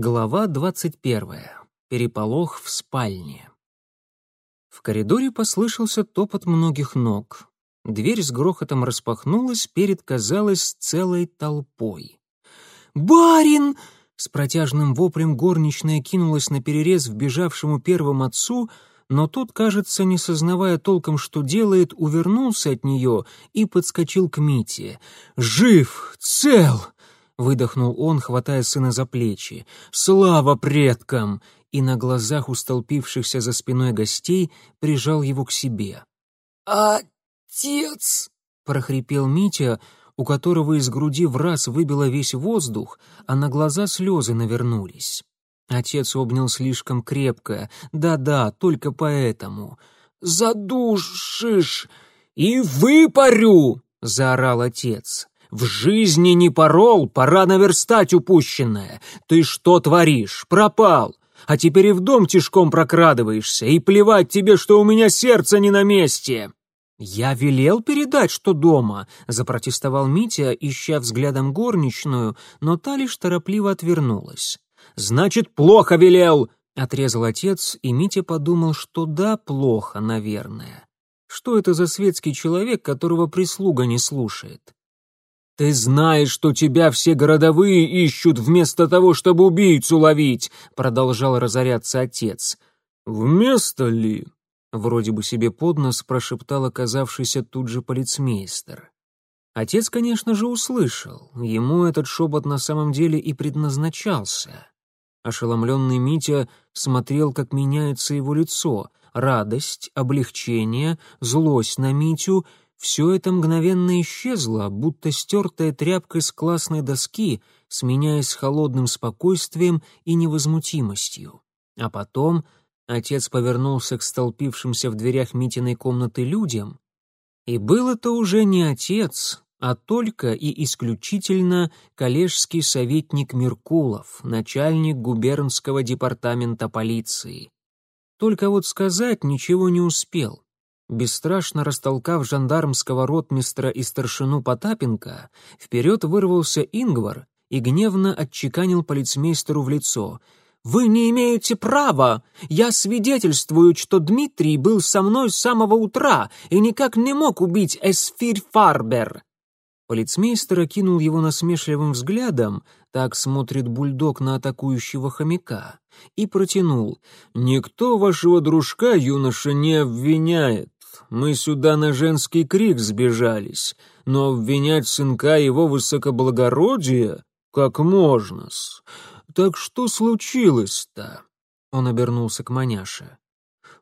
Глава двадцать первая. Переполох в спальне. В коридоре послышался топот многих ног. Дверь с грохотом распахнулась перед, казалось, целой толпой. «Барин!» — с протяжным воплем горничная кинулась на перерез вбежавшему первым отцу, но тот, кажется, не сознавая толком, что делает, увернулся от нее и подскочил к Мите. «Жив! Цел!» — выдохнул он, хватая сына за плечи. «Слава предкам!» и на глазах у столпившихся за спиной гостей прижал его к себе. «Отец!» — прохрипел Митя, у которого из груди в раз выбило весь воздух, а на глаза слезы навернулись. Отец обнял слишком крепко. Да-да, только поэтому. «Задушишь и выпарю!» — заорал отец. В жизни не порол, пора наверстать упущенное. Ты что творишь? Пропал. А теперь и в дом тишком прокрадываешься, и плевать тебе, что у меня сердце не на месте. «Я велел передать, что дома», — запротестовал Митя, ища взглядом горничную, но та лишь торопливо отвернулась. «Значит, плохо велел», — отрезал отец, и Митя подумал, что да, плохо, наверное. Что это за светский человек, которого прислуга не слушает? «Ты знаешь, что тебя все городовые ищут вместо того, чтобы убийцу ловить!» — продолжал разоряться отец. «Вместо ли?» — вроде бы себе под нос прошептал оказавшийся тут же полицмейстер. Отец, конечно же, услышал. Ему этот шепот на самом деле и предназначался. Ошеломленный Митя смотрел, как меняется его лицо. Радость, облегчение, злость на Митю — все это мгновенно исчезло, будто стертая тряпкой с классной доски, сменяясь холодным спокойствием и невозмутимостью. А потом отец повернулся к столпившимся в дверях Митиной комнаты людям, и был это уже не отец, а только и исключительно коллежский советник Меркулов, начальник губернского департамента полиции. Только вот сказать ничего не успел. Бесстрашно растолкав жандармского ротмистра и старшину Потапенко, вперед вырвался Ингвар и гневно отчеканил полицмейстеру в лицо. «Вы не имеете права! Я свидетельствую, что Дмитрий был со мной с самого утра и никак не мог убить Эсфирь Фарбер!» Полицмейстер окинул его насмешливым взглядом, так смотрит бульдог на атакующего хомяка, и протянул. «Никто вашего дружка, юноша, не обвиняет мы сюда на женский крик сбежались, но обвинять сынка его высокоблагородия как можно-с? Так что случилось-то?» Он обернулся к маняше.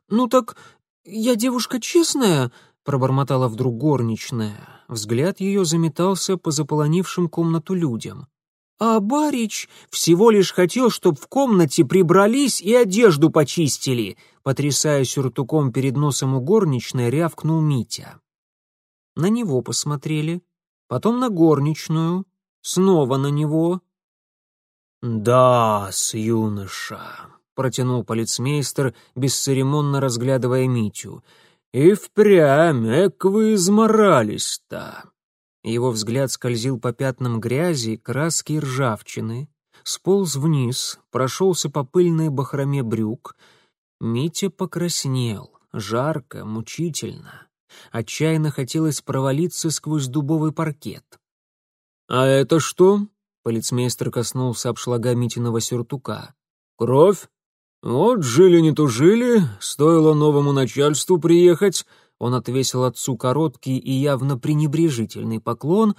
«Ну так я девушка честная», — пробормотала вдруг горничная. Взгляд ее заметался по заполонившим комнату людям. А Барич всего лишь хотел, чтоб в комнате прибрались и одежду почистили, потрясая сюртуком перед носом у горничной, рявкнул Митя. На него посмотрели, потом на горничную, снова на него. «Да-с, юноша», — протянул полицмейстер, бесцеремонно разглядывая Митю. «И впрямь, эк вы изморались-то!» Его взгляд скользил по пятнам грязи, краски и ржавчины, сполз вниз, прошелся по пыльной бахроме брюк. Митя покраснел, жарко, мучительно. Отчаянно хотелось провалиться сквозь дубовый паркет. «А это что?» — полицмейстер коснулся обшлага Митиного сюртука. «Кровь? Вот жили не тужили, стоило новому начальству приехать, он отвесил отцу короткий и явно пренебрежительный поклон,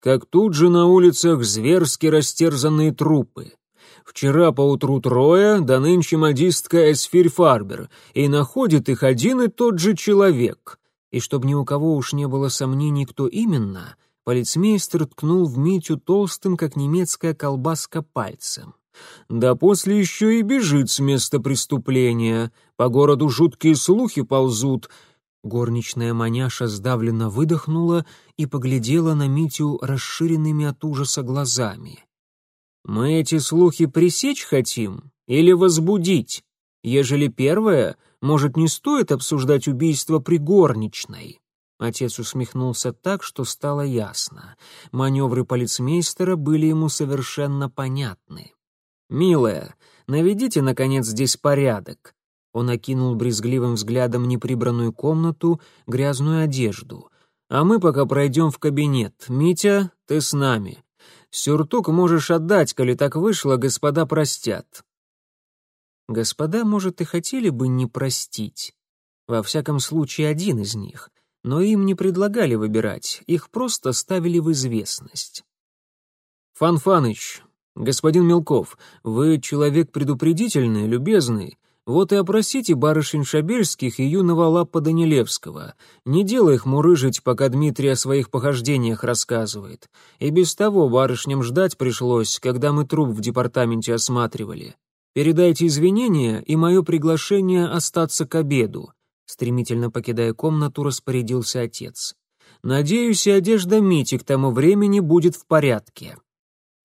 как тут же на улицах зверски растерзанные трупы. Вчера поутру трое, да нынче модистка Эсфирь Фарбер, и находит их один и тот же человек. И чтобы ни у кого уж не было сомнений, кто именно, полицмейстер ткнул в Митю толстым, как немецкая колбаска, пальцем. Да после еще и бежит с места преступления. По городу жуткие слухи ползут — Горничная маняша сдавленно выдохнула и поглядела на Митю расширенными от ужаса глазами. «Мы эти слухи пресечь хотим или возбудить? Ежели первое, может, не стоит обсуждать убийство при горничной?» Отец усмехнулся так, что стало ясно. Маневры полицмейстера были ему совершенно понятны. «Милая, наведите, наконец, здесь порядок». Он окинул брезгливым взглядом неприбранную комнату, грязную одежду. «А мы пока пройдем в кабинет. Митя, ты с нами. Сюртук можешь отдать, коли так вышло, господа простят». Господа, может, и хотели бы не простить. Во всяком случае, один из них. Но им не предлагали выбирать, их просто ставили в известность. «Фанфаныч, господин Мелков, вы человек предупредительный, любезный. Вот и опросите барышень Шабельских и юного Лаппа Данилевского. Не делай их мурыжить, пока Дмитрий о своих похождениях рассказывает. И без того барышням ждать пришлось, когда мы труп в департаменте осматривали. Передайте извинения и мое приглашение остаться к обеду. Стремительно покидая комнату, распорядился отец. «Надеюсь, и одежда Мити к тому времени будет в порядке».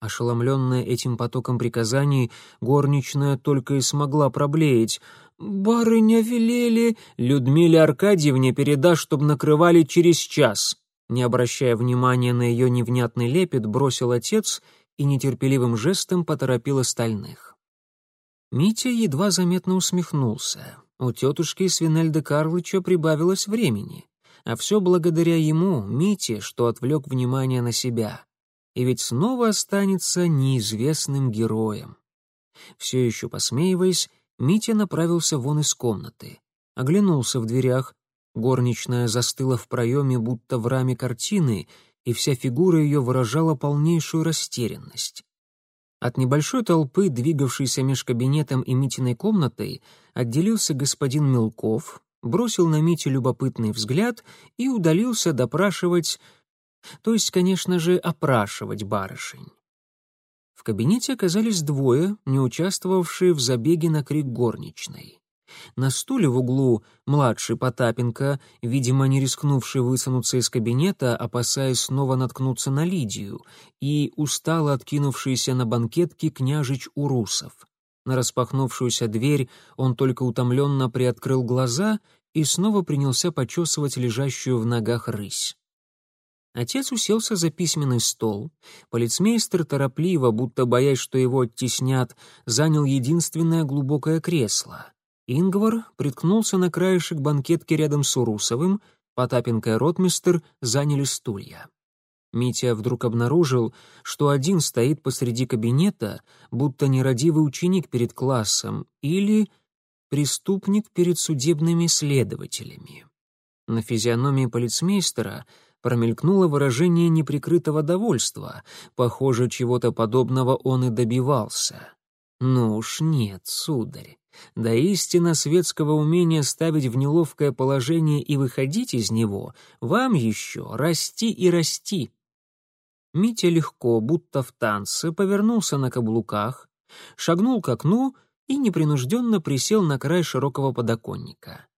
Ошеломленная этим потоком приказаний, горничная только и смогла проблеять. «Барыня велели...» «Людмиле Аркадьевне передашь, чтоб накрывали через час». Не обращая внимания на ее невнятный лепет, бросил отец и нетерпеливым жестом поторопил остальных. Митя едва заметно усмехнулся. У тетушки Свинельда Карлыча прибавилось времени, а все благодаря ему, Мите, что отвлек внимание на себя. И ведь снова останется неизвестным героем. Все еще посмеиваясь, Митя направился вон из комнаты. Оглянулся в дверях. Горничная застыла в проеме, будто в раме картины, и вся фигура ее выражала полнейшую растерянность. От небольшой толпы, двигавшейся меж кабинетом и Митиной комнатой, отделился господин Мелков, бросил на Митю любопытный взгляд и удалился допрашивать, то есть, конечно же, опрашивать барышень. В кабинете оказались двое, не участвовавшие в забеге на крик горничной. На стуле в углу младший Потапенко, видимо, не рискнувший высунуться из кабинета, опасаясь снова наткнуться на Лидию, и устало откинувшийся на банкетке княжич Урусов. На распахнувшуюся дверь он только утомленно приоткрыл глаза и снова принялся почесывать лежащую в ногах рысь. Отец уселся за письменный стол. Полицмейстер торопливо, будто боясь, что его оттеснят, занял единственное глубокое кресло. Ингвар приткнулся на краешек банкетки рядом с Урусовым, Потапенко и ротмистер заняли стулья. Митя вдруг обнаружил, что один стоит посреди кабинета, будто нерадивый ученик перед классом или преступник перед судебными следователями. На физиономии полицмейстера промелькнуло выражение неприкрытого довольства, похоже, чего-то подобного он и добивался. «Ну уж нет, сударь, да истина светского умения ставить в неловкое положение и выходить из него, вам еще расти и расти. Митя легко, будто в танце, повернулся на каблуках, шагнул к окну и непринужденно присел на край широкого подоконника.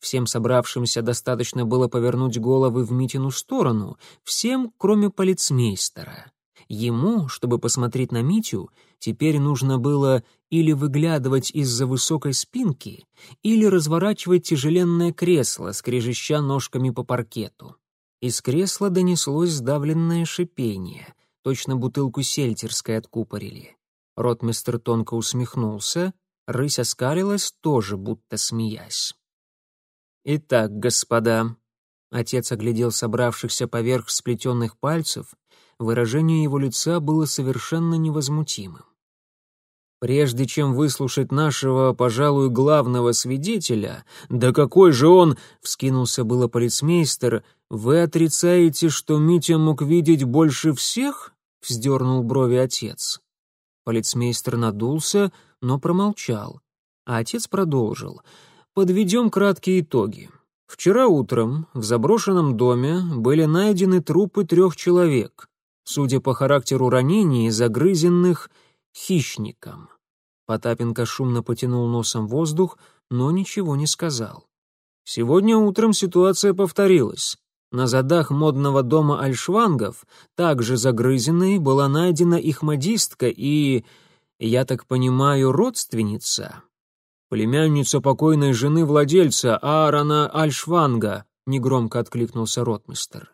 Всем собравшимся достаточно было повернуть головы в Митину сторону, всем, кроме полицмейстера. Ему, чтобы посмотреть на Митю, теперь нужно было или выглядывать из-за высокой спинки, или разворачивать тяжеленное кресло, скрежеща ножками по паркету. Из кресла донеслось сдавленное шипение, точно бутылку сельтерской откупорили. Ротмистер тонко усмехнулся, рысь оскалилась, тоже будто смеясь. «Итак, господа», — отец оглядел собравшихся поверх сплетенных пальцев, выражение его лица было совершенно невозмутимым. Прежде чем выслушать нашего, пожалуй, главного свидетеля, да какой же он, вскинулся было полицмейстер, вы отрицаете, что Митя мог видеть больше всех? вздернул брови отец. Полицмейстер надулся, но промолчал. А отец продолжил. Подведем краткие итоги. Вчера утром в заброшенном доме были найдены трупы трех человек, судя по характеру ранений, загрызенных хищником. Потапенко шумно потянул носом воздух, но ничего не сказал. Сегодня утром ситуация повторилась. На задах модного дома Альшвангов, также загрызенной, была найдена их модистка и, я так понимаю, родственница. Племянница покойной жены владельца Аарона Альшванга, негромко откликнулся ротмистер.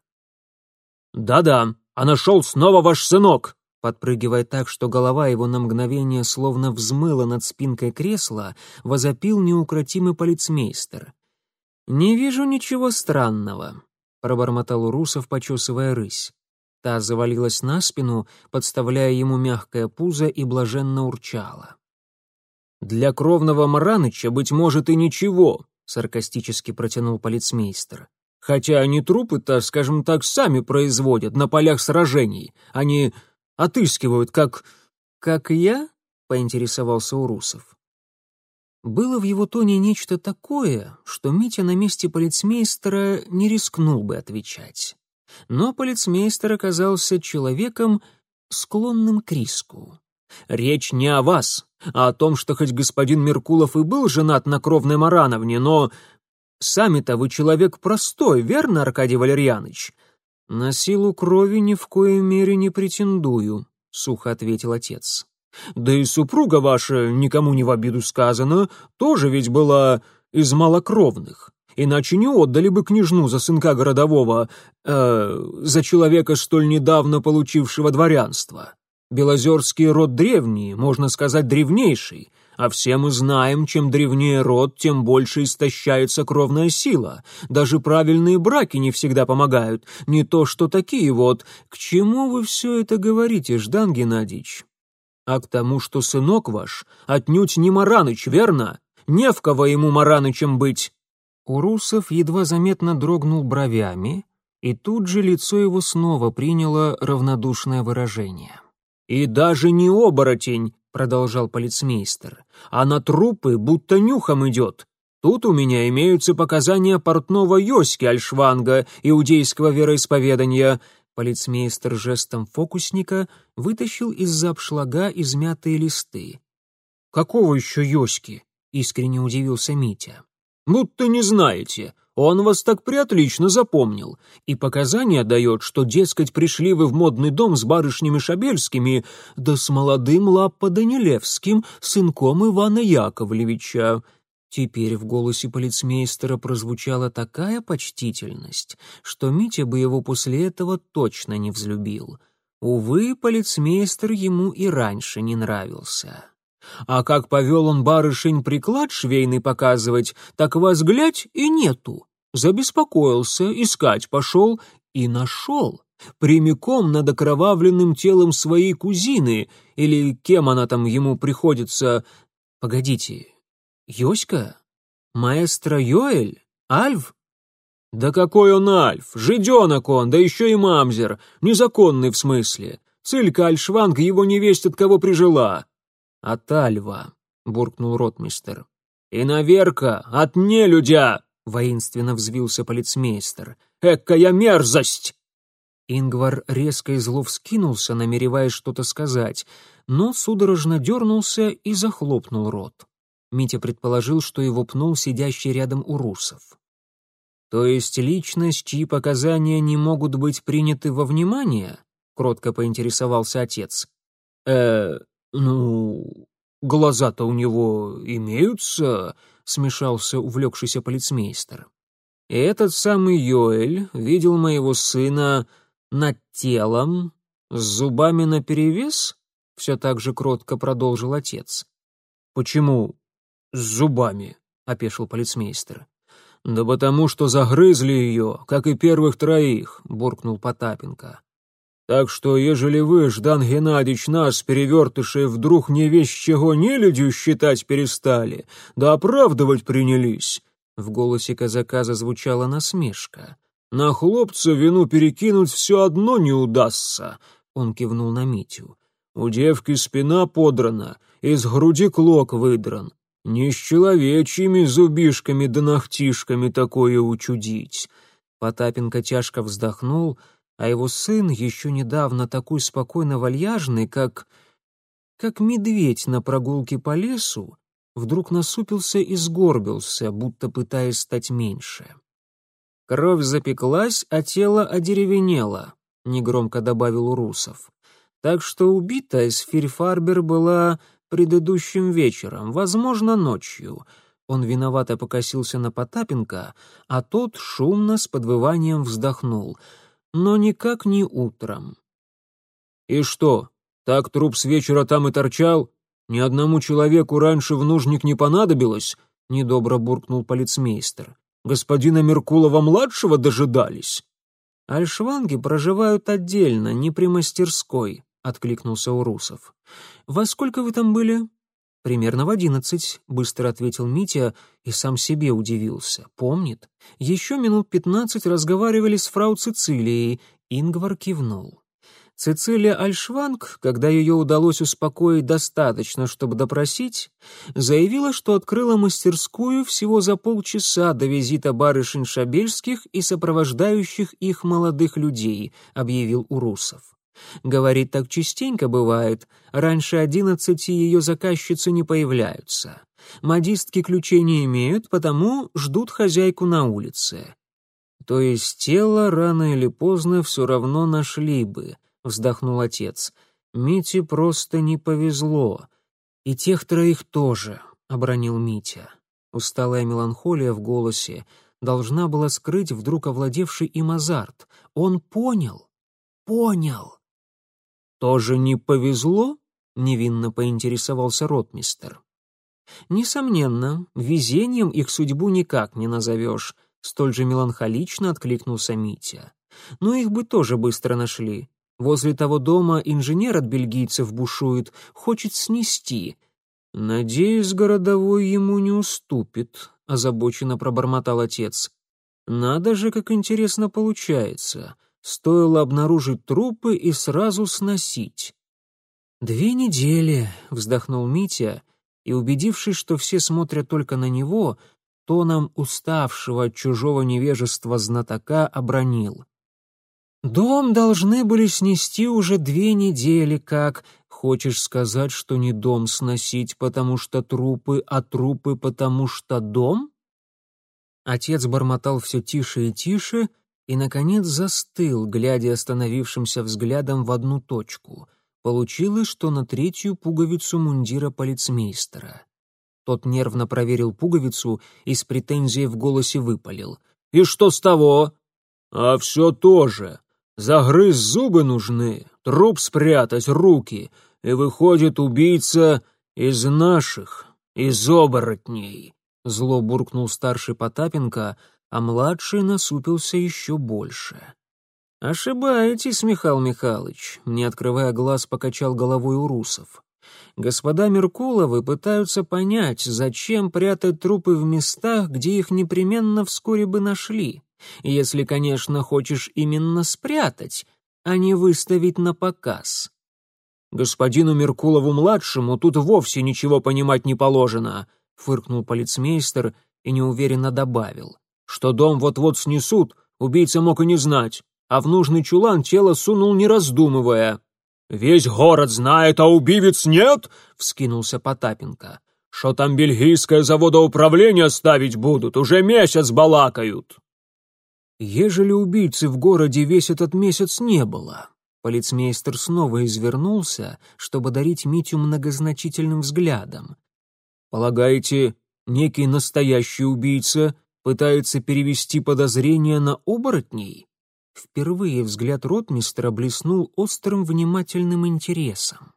«Да-да, а нашел снова ваш сынок!» Подпрыгивая так, что голова его на мгновение словно взмыла над спинкой кресла, возопил неукротимый полицмейстер. «Не вижу ничего странного», — пробормотал Урусов, почесывая рысь. Та завалилась на спину, подставляя ему мягкое пузо и блаженно урчала. «Для кровного Мараныча, быть может, и ничего», — саркастически протянул полицмейстер. «Хотя они трупы-то, скажем так, сами производят на полях сражений. Они отыскивают, как...» «Как я?» — поинтересовался Урусов. Было в его тоне нечто такое, что Митя на месте полицмейстера не рискнул бы отвечать. Но полицмейстер оказался человеком, склонным к риску. «Речь не о вас, а о том, что хоть господин Меркулов и был женат на кровной Марановне, но... Сами-то вы человек простой, верно, Аркадий Валерьяныч?» «На силу крови ни в коей мере не претендую», — сухо ответил отец. «Да и супруга ваша, никому не в обиду сказано, тоже ведь была из малокровных иначе не отдали бы княжну за сынка городового, э, за человека, столь недавно получившего дворянство. Белозерский род древний, можно сказать, древнейший, а все мы знаем, чем древнее род, тем больше истощается кровная сила. Даже правильные браки не всегда помогают, не то что такие вот. К чему вы все это говорите, Ждан Геннадьевич? А к тому, что сынок ваш отнюдь не Мараныч, верно? Не в кого ему Маранычем быть. Урусов едва заметно дрогнул бровями, и тут же лицо его снова приняло равнодушное выражение. «И даже не оборотень», — продолжал полицмейстер, «а на трупы будто нюхом идет. Тут у меня имеются показания портного Йоськи Альшванга, иудейского вероисповедания». Полицмейстер жестом фокусника вытащил из-за обшлага измятые листы. «Какого еще Йоськи?» — искренне удивился Митя. «Будто не знаете. Он вас так приотлично запомнил. И показания дает, что, дескать, пришли вы в модный дом с барышнями Шабельскими, да с молодым Лаппо Данилевским, сынком Ивана Яковлевича». Теперь в голосе полицмейстера прозвучала такая почтительность, что Митя бы его после этого точно не взлюбил. Увы, полицмейстер ему и раньше не нравился. А как повел он барышень приклад швейный показывать, так вас глядь и нету. Забеспокоился, искать пошел и нашел. Прямиком над окровавленным телом своей кузины, или кем она там ему приходится... Погодите, Йоська? Маэстро Йоэль? Альв? Да какой он Альф? Жиденок он, да еще и мамзер. Незаконный в смысле. Цилька Альшванг его невесть от кого прижила. «От Альва», — буркнул ротмистер. «И наверка, от нелюдя!» — воинственно взвился полицмейстер. «Экая мерзость!» Ингвар резко и зло вскинулся, намереваясь что-то сказать, но судорожно дернулся и захлопнул рот. Митя предположил, что его пнул сидящий рядом у русов. «То есть личность, чьи показания не могут быть приняты во внимание?» — кротко поинтересовался отец. «Э, «Ну, глаза-то у него имеются», — смешался увлекшийся полицмейстер. И этот самый Йоэль видел моего сына над телом, с зубами наперевес? Все так же кротко продолжил отец. «Почему с зубами?» — опешил полицмейстер. «Да потому что загрызли ее, как и первых троих», — буркнул Потапенко. Так что, ежели вы, Ждан Геннадьевич, нас, перевертышей, вдруг не вещь чего нелюдью считать перестали, да оправдывать принялись...» В голосе казака зазвучала насмешка. «На хлопца вину перекинуть все одно не удастся», — он кивнул на Митю. «У девки спина подрана, из груди клок выдран. Не с человечьими зубишками да ногтишками такое учудить». Потапенко тяжко вздохнул — а его сын, еще недавно такой спокойно вальяжный, как... как медведь на прогулке по лесу, вдруг насупился и сгорбился, будто пытаясь стать меньше. «Кровь запеклась, а тело одеревенело», — негромко добавил Урусов. «Так что убитая Сфирь-Фарбер была предыдущим вечером, возможно, ночью». Он виновато покосился на Потапенко, а тот шумно с подвыванием вздохнул — но никак не утром. «И что, Так труп с вечера там и торчал. Ни одному человеку раньше в нужник не понадобилось, — недобро буркнул полицмейстер. Господина Меркулова-младшего дожидались. Альшванги проживают отдельно, не при мастерской, — откликнулся Урусов. «Во сколько вы там были?» «Примерно в одиннадцать», — быстро ответил Митя и сам себе удивился. «Помнит? Еще минут пятнадцать разговаривали с фрау Цицилией». Ингвар кивнул. Цицилия Альшванг, когда ее удалось успокоить достаточно, чтобы допросить, заявила, что открыла мастерскую всего за полчаса до визита барышень Шабельских и сопровождающих их молодых людей, объявил Урусов. Говорит, так частенько бывает. Раньше одиннадцати ее заказчицы не появляются. Модистки ключей не имеют, потому ждут хозяйку на улице. То есть тело рано или поздно все равно нашли бы, вздохнул отец. Мите просто не повезло. И тех троих тоже, обронил Митя. Усталая меланхолия в голосе должна была скрыть вдруг овладевший им азарт. Он понял, понял. «Тоже не повезло?» — невинно поинтересовался ротмистер. «Несомненно, везением их судьбу никак не назовешь», — столь же меланхолично откликнулся Митя. «Но их бы тоже быстро нашли. Возле того дома инженер от бельгийцев бушует, хочет снести». «Надеюсь, городовой ему не уступит», — озабоченно пробормотал отец. «Надо же, как интересно получается. Стоило обнаружить трупы и сразу сносить. «Две недели», — вздохнул Митя, и, убедившись, что все смотрят только на него, тоном уставшего от чужого невежества знатока обронил. «Дом должны были снести уже две недели, как... Хочешь сказать, что не дом сносить, потому что трупы, а трупы, потому что дом?» Отец бормотал все тише и тише, и, наконец, застыл, глядя остановившимся взглядом в одну точку. Получилось, что на третью пуговицу мундира полицмейстера. Тот нервно проверил пуговицу и с претензией в голосе выпалил. «И что с того?» «А все то же. Загрыз зубы нужны, труп спрятать, руки, и выходит убийца из наших, из оборотней», — зло буркнул старший Потапенко, а младший насупился еще больше. «Ошибаетесь, Михаил Михайлович», — не открывая глаз, покачал головой Урусов. «Господа Меркуловы пытаются понять, зачем прятать трупы в местах, где их непременно вскоре бы нашли, если, конечно, хочешь именно спрятать, а не выставить на показ». «Господину Меркулову-младшему тут вовсе ничего понимать не положено», — фыркнул полицмейстер и неуверенно добавил что дом вот-вот снесут, убийца мог и не знать, а в нужный чулан тело сунул, не раздумывая. «Весь город знает, а убивец нет?» — вскинулся Потапенко. «Что там бельгийское заводоуправление ставить будут? Уже месяц балакают!» Ежели убийцы в городе весь этот месяц не было, полицмейстер снова извернулся, чтобы дарить Митю многозначительным взглядом. «Полагаете, некий настоящий убийца Пытается перевести подозрения на оборотней? Впервые взгляд ротмистра блеснул острым внимательным интересом.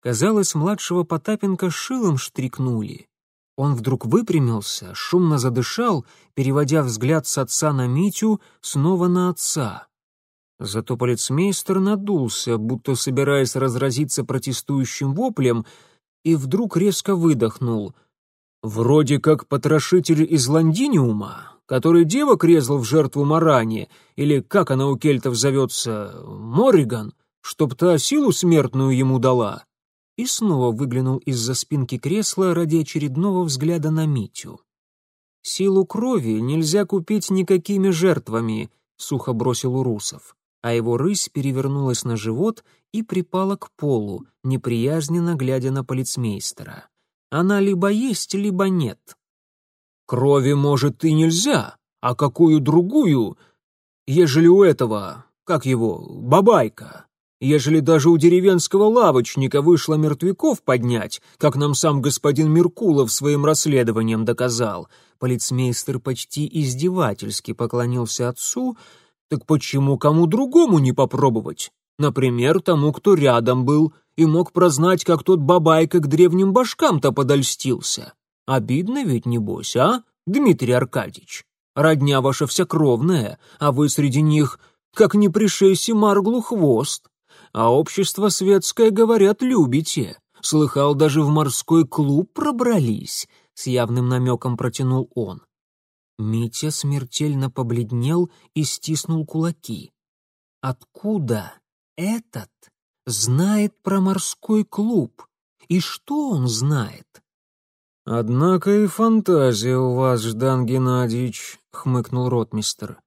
Казалось, младшего Потапенко шилом штрикнули. Он вдруг выпрямился, шумно задышал, переводя взгляд с отца на Митю, снова на отца. Зато полицмейстер надулся, будто собираясь разразиться протестующим воплем, и вдруг резко выдохнул — Вроде как потрошитель из Лондиниума, который девок резал в жертву Маране, или как она у кельтов зовется, Морриган, чтоб та силу смертную ему дала. И снова выглянул из-за спинки кресла ради очередного взгляда на Митю. «Силу крови нельзя купить никакими жертвами», — сухо бросил Урусов, а его рысь перевернулась на живот и припала к полу, неприязненно глядя на полицмейстера. Она либо есть, либо нет. Крови, может, и нельзя, а какую другую, ежели у этого, как его, бабайка, ежели даже у деревенского лавочника вышло мертвяков поднять, как нам сам господин Меркулов своим расследованием доказал, полицмейстер почти издевательски поклонился отцу, так почему кому другому не попробовать? Например, тому, кто рядом был и мог прознать, как тот бабайка к древним башкам-то подольстился. Обидно ведь, небось, а, Дмитрий Аркадьевич? Родня ваша вся кровная, а вы среди них, как не пришейся Марглу хвост. А общество светское, говорят, любите. Слыхал, даже в морской клуб пробрались, — с явным намеком протянул он. Митя смертельно побледнел и стиснул кулаки. Откуда этот знает про морской клуб? И что он знает? «Однако и фантазия у вас, Ждан Геннадьевич», — хмыкнул ротмистер.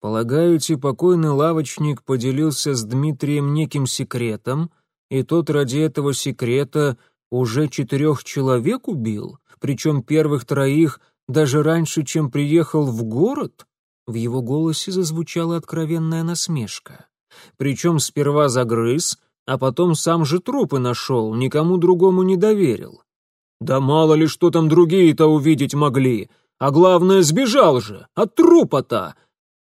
«Полагаете, покойный лавочник поделился с Дмитрием неким секретом, и тот ради этого секрета уже четырех человек убил, причем первых троих даже раньше, чем приехал в город?» В его голосе зазвучала откровенная насмешка. Причем сперва загрыз, а потом сам же трупы нашел, никому другому не доверил. Да мало ли что там другие-то увидеть могли. А главное, сбежал же, от трупа-то.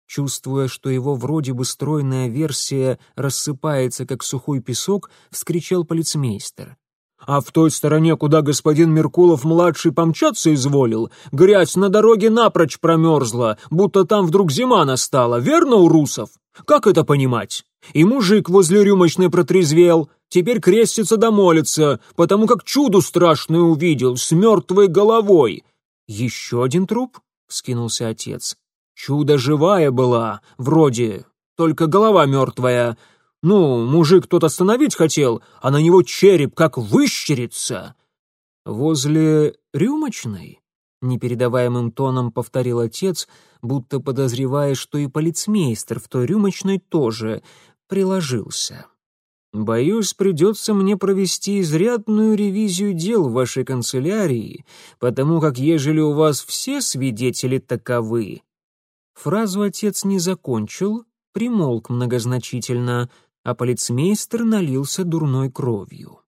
Чувствуя, что его вроде бы стройная версия рассыпается, как сухой песок, вскричал полицмейстер. А в той стороне, куда господин Меркулов-младший помчаться изволил, грязь на дороге напрочь промерзла, будто там вдруг зима настала, верно, у русов? Как это понимать? И мужик возле рюмочной протрезвел, теперь крестится да молится, потому как чуду страшное увидел, с мертвой головой. «Еще один труп?» — вскинулся отец. «Чудо живая была, вроде, только голова мертвая. Ну, мужик тот остановить хотел, а на него череп как выщерится». «Возле рюмочной?» — непередаваемым тоном повторил отец, будто подозревая, что и полицмейстер в той рюмочной тоже приложился. «Боюсь, придется мне провести изрядную ревизию дел в вашей канцелярии, потому как ежели у вас все свидетели таковы...» Фразу отец не закончил, примолк многозначительно, а полицмейстер налился дурной кровью.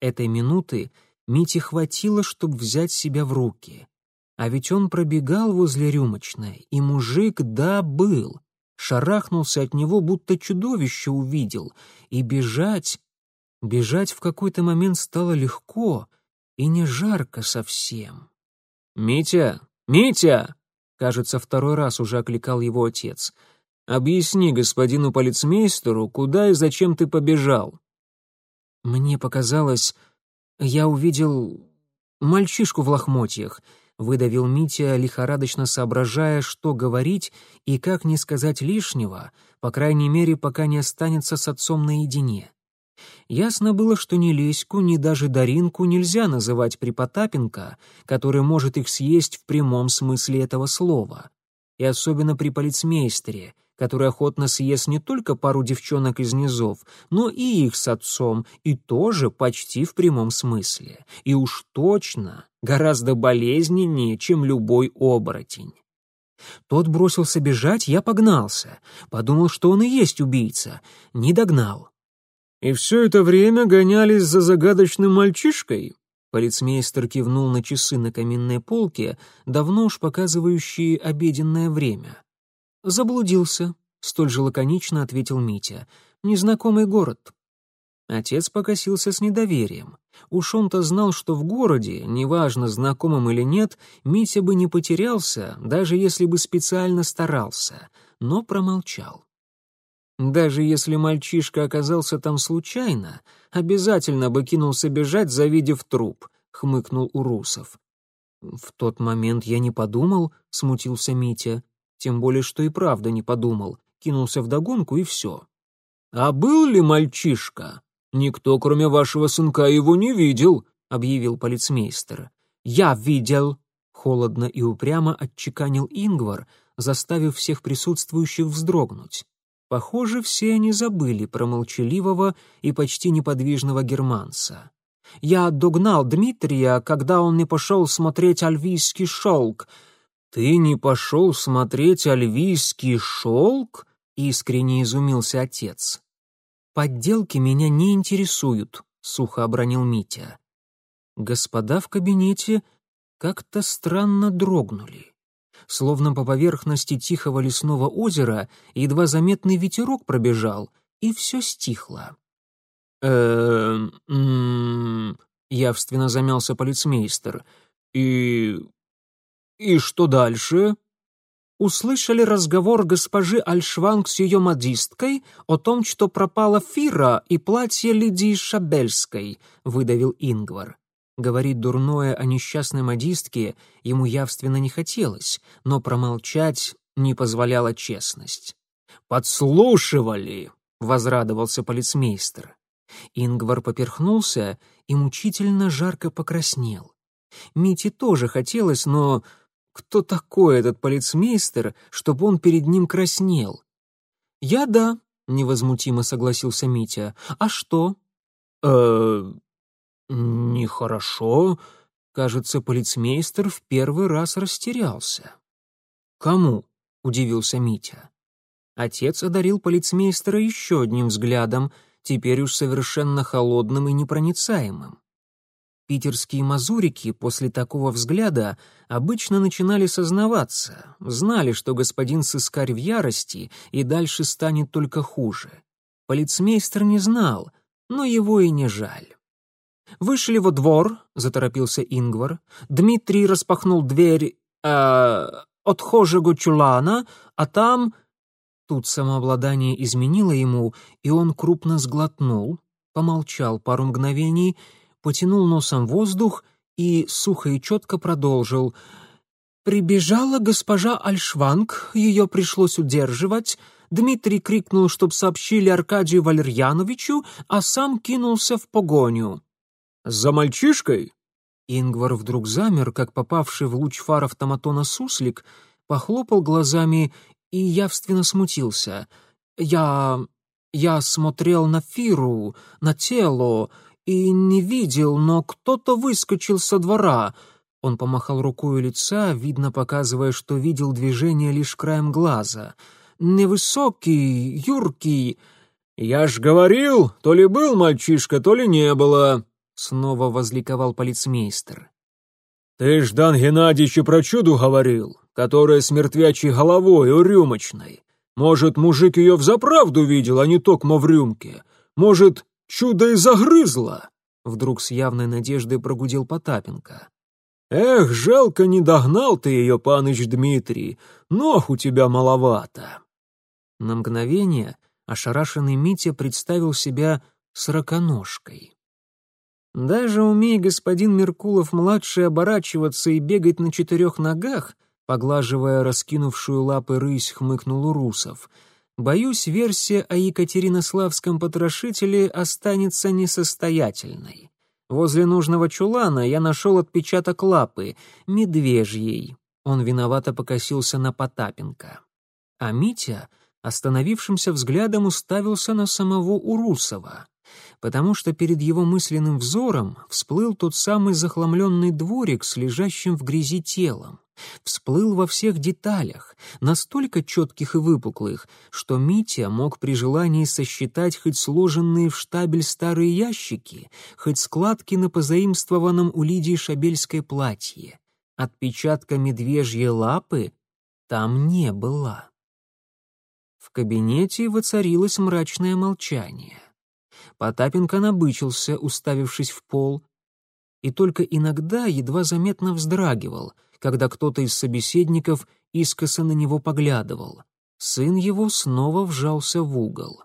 Этой минуты Мите хватило, чтобы взять себя в руки. А ведь он пробегал возле рюмочной, и мужик, да, был. Шарахнулся от него, будто чудовище увидел. И бежать... Бежать в какой-то момент стало легко и не жарко совсем. «Митя! Митя!» Кажется, второй раз уже окликал его отец. «Объясни господину полицмейстеру, куда и зачем ты побежал». Мне показалось, я увидел мальчишку в лохмотьях — выдавил Митя, лихорадочно соображая, что говорить и как не сказать лишнего, по крайней мере, пока не останется с отцом наедине. Ясно было, что ни Леську, ни даже Даринку нельзя называть Припотапенко, который может их съесть в прямом смысле этого слова. И особенно при полицмейстере, который охотно съест не только пару девчонок из низов, но и их с отцом, и тоже почти в прямом смысле. И уж точно гораздо болезненнее, чем любой оборотень. Тот бросился бежать, я погнался. Подумал, что он и есть убийца. Не догнал. «И все это время гонялись за загадочным мальчишкой?» Полицмейстер кивнул на часы на каминной полке, давно уж показывающие обеденное время. «Заблудился», — столь же лаконично ответил Митя. «Незнакомый город». Отец покосился с недоверием. Уж он-то знал, что в городе, неважно, знакомым или нет, Митя бы не потерялся, даже если бы специально старался, но промолчал. Даже если мальчишка оказался там случайно, обязательно бы кинулся бежать, завидев труп, — хмыкнул Урусов. «В тот момент я не подумал», — смутился Митя. Тем более, что и правда не подумал. Кинулся вдогонку и все. «А был ли мальчишка? Никто, кроме вашего сынка, его не видел», — объявил полицмейстер. «Я видел», — холодно и упрямо отчеканил Ингвар, заставив всех присутствующих вздрогнуть. Похоже, все они забыли про молчаливого и почти неподвижного германца. «Я догнал Дмитрия, когда он не пошел смотреть альвийский шелк», «Ты не пошел смотреть альвийский шелк?» — искренне изумился отец. «Подделки меня не интересуют», — сухо обронил Митя. Господа в кабинете как-то странно дрогнули. Словно по поверхности тихого лесного озера едва заметный ветерок пробежал, и все стихло. «Эм... явственно замялся полицмейстер. «И... и что дальше?» услышали разговор госпожи Альшванг с ее модисткой о том, что пропала Фира и платье Лидии Шабельской», — выдавил Ингвар. Говорить дурное о несчастной модистке ему явственно не хотелось, но промолчать не позволяла честность. «Подслушивали!» — возрадовался полицмейстер. Ингвар поперхнулся и мучительно жарко покраснел. Мите тоже хотелось, но кто такой этот полицмейстер, чтобы он перед ним краснел? «Я да», — невозмутимо согласился Митя. «А что?» «Э, нехорошо». Кажется, полицмейстер в первый раз растерялся. «Кому?» — удивился Митя. Отец одарил полицмейстера еще одним взглядом, теперь уж совершенно холодным и непроницаемым. Питерские мазурики после такого взгляда обычно начинали сознаваться, знали, что господин сыскарь в ярости и дальше станет только хуже. Полицмейстер не знал, но его и не жаль. «Вышли во двор», — заторопился Ингвар. Дмитрий распахнул дверь э, отхожего чулана, а там... Тут самообладание изменило ему, и он крупно сглотнул, помолчал пару мгновений — потянул носом воздух и сухо и четко продолжил. «Прибежала госпожа Альшванг, ее пришлось удерживать. Дмитрий крикнул, чтоб сообщили Аркадию Валерьяновичу, а сам кинулся в погоню». «За мальчишкой?» Ингвар вдруг замер, как попавший в луч фар автоматона суслик, похлопал глазами и явственно смутился. «Я... я смотрел на Фиру, на тело, и не видел, но кто-то выскочил со двора». Он помахал рукой у лица, видно показывая, что видел движение лишь краем глаза. «Невысокий, юркий». «Я ж говорил, то ли был мальчишка, то ли не было», — снова возликовал полицмейстер. «Ты, Ждан Геннадьевич, и про чуду говорил, которая с мертвячей головой, урюмочной. Может, мужик ее взаправду видел, а не токмо в рюмке. Может, Чудо и загрызло!» Вдруг с явной надеждой прогудел Потапенко. «Эх, жалко, не догнал ты ее, паныч Дмитрий, ног у тебя маловато!» На мгновение ошарашенный Митя представил себя сороконожкой. Даже умей господин Меркулов-младший оборачиваться и бегать на четырех ногах, поглаживая раскинувшую лапы рысь, хмыкнул Урусов — Боюсь, версия о Екатеринославском потрошителе останется несостоятельной. Возле нужного чулана я нашел отпечаток лапы, медвежьей. Он виновато покосился на Потапенко. А Митя остановившимся взглядом уставился на самого Урусова, потому что перед его мысленным взором всплыл тот самый захламленный дворик с лежащим в грязи телом всплыл во всех деталях, настолько четких и выпуклых, что Митя мог при желании сосчитать хоть сложенные в штабель старые ящики, хоть складки на позаимствованном у Лидии Шабельской платье. Отпечатка медвежьей лапы там не было. В кабинете воцарилось мрачное молчание. Потапенко набычился, уставившись в пол, и только иногда едва заметно вздрагивал — когда кто-то из собеседников искоса на него поглядывал. Сын его снова вжался в угол.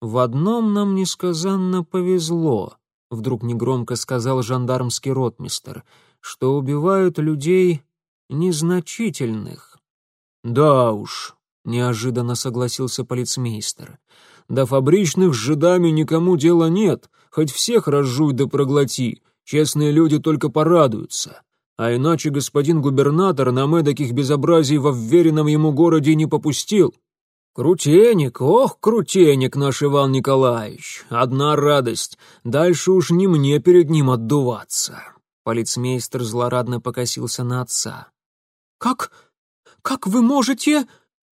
«В одном нам несказанно повезло», — вдруг негромко сказал жандармский ротмистер, «что убивают людей незначительных». «Да уж», — неожиданно согласился полицмейстер, «до фабричных с жидами никому дела нет, хоть всех разжуй да проглоти, честные люди только порадуются. А иначе господин губернатор нам эдаких безобразий во вверенном ему городе не попустил. Крутенек, ох, крутенек наш Иван Николаевич, одна радость, дальше уж не мне перед ним отдуваться. Полицмейстер злорадно покосился на отца. «Как? Как вы можете?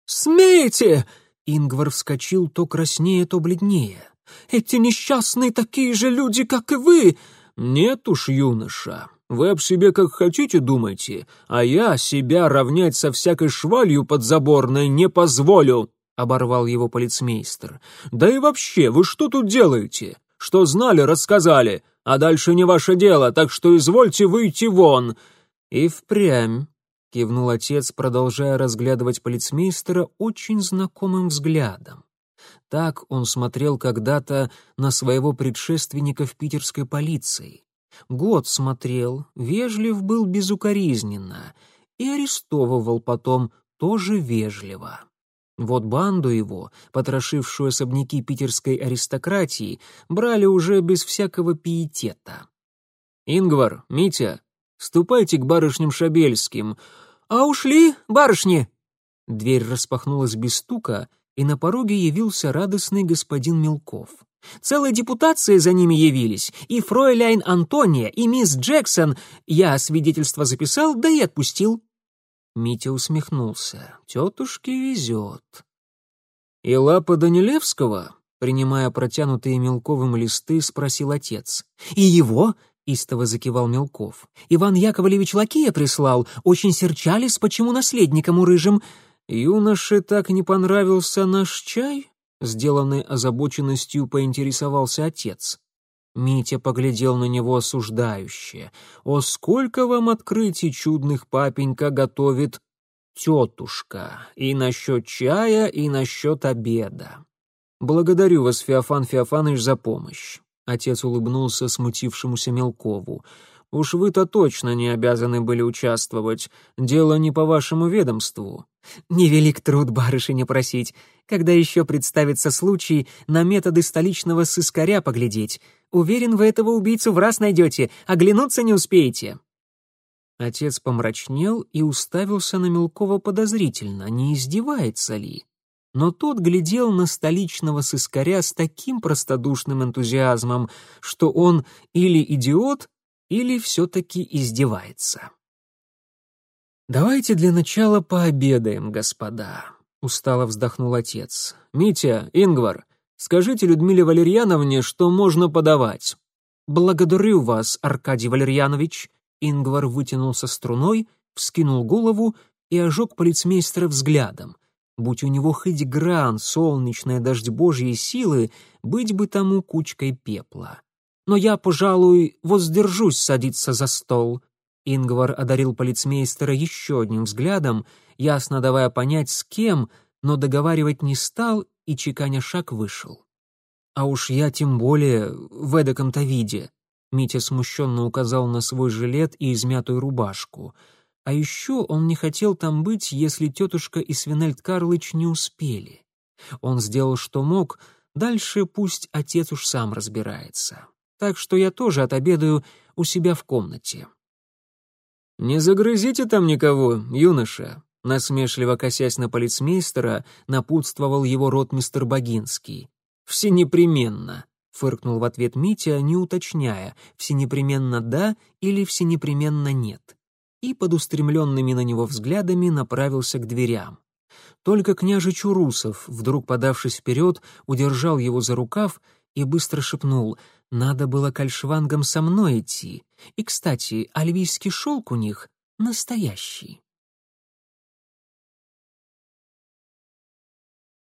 Смеете?» Ингвар вскочил то краснее, то бледнее. «Эти несчастные такие же люди, как и вы!» «Нет уж, юноша, вы об себе как хотите думайте, а я себя равнять со всякой швалью подзаборной не позволю!» — оборвал его полицмейстер. «Да и вообще, вы что тут делаете? Что знали, рассказали, а дальше не ваше дело, так что извольте выйти вон!» «И впрямь», — кивнул отец, продолжая разглядывать полицмейстера очень знакомым взглядом. Так он смотрел когда-то на своего предшественника в питерской полиции. Год смотрел, вежлив был безукоризненно, и арестовывал потом тоже вежливо. Вот банду его, потрошившую особняки питерской аристократии, брали уже без всякого пиетета. «Ингвар, Митя, ступайте к барышням Шабельским». «А ушли, барышни!» Дверь распахнулась без стука, и на пороге явился радостный господин Мелков. Целая депутация за ними явились, и фройляйн Антония, и мисс Джексон. Я свидетельство записал, да и отпустил. Митя усмехнулся. «Тетушке везет». «И лапа Данилевского?» Принимая протянутые Мелковым листы, спросил отец. «И его?» — истово закивал Мелков. «Иван Яковлевич Лакея прислал. Очень серчались, почему наследником у рыжим...» «Юноше так не понравился наш чай?» Сделанный озабоченностью поинтересовался отец. Митя поглядел на него осуждающе. «О, сколько вам открытий чудных папенька готовит тетушка! И насчет чая, и насчет обеда!» «Благодарю вас, Феофан Феофанович, за помощь!» Отец улыбнулся смутившемуся Мелкову. «Уж вы-то точно не обязаны были участвовать. Дело не по вашему ведомству». «Невелик труд барышине просить. Когда еще представится случай на методы столичного сыскаря поглядеть? Уверен, вы этого убийцу в раз найдете, оглянуться не успеете». Отец помрачнел и уставился на Мелкова подозрительно, не издевается ли. Но тот глядел на столичного сыскаря с таким простодушным энтузиазмом, что он или идиот, или все-таки издевается. «Давайте для начала пообедаем, господа», — устало вздохнул отец. «Митя, Ингвар, Скажите Людмиле Валерьяновне, что можно подавать». «Благодарю вас, Аркадий Валерьянович». Ингвар вытянулся струной, вскинул голову и ожег полицмейстера взглядом. Будь у него хоть гран солнечная дождь божьей силы, быть бы тому кучкой пепла. Но я, пожалуй, воздержусь садиться за стол. Ингвар одарил полицмейстера еще одним взглядом, ясно давая понять, с кем, но договаривать не стал и, чеканя шаг, вышел. «А уж я тем более в эдаком-то виде», — Митя смущенно указал на свой жилет и измятую рубашку. А еще он не хотел там быть, если тетушка и Свинельд Карлыч не успели. Он сделал, что мог, дальше пусть отец уж сам разбирается. Так что я тоже отобедаю у себя в комнате. «Не загрызите там никого, юноша», Насмешливо косясь на полицмейстера, напутствовал его ротмистер Богинский. «Все непременно», — фыркнул в ответ Митя, не уточняя, «все непременно да или все непременно нет». И под устремленными на него взглядами направился к дверям. Только княжич Урусов, вдруг подавшись вперед, удержал его за рукав и быстро шепнул «Надо было к со мной идти. И, кстати, альвийский шелк у них настоящий».